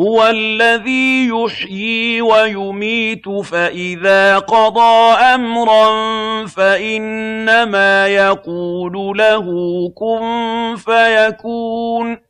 هُوَ الَّذِي يُحْيِي وَيُمِيتُ فَإِذَا قَضَىٰ أَمْرًا فَإِنَّمَا يَقُولُ لَهُ كُن فَيَكُونُ.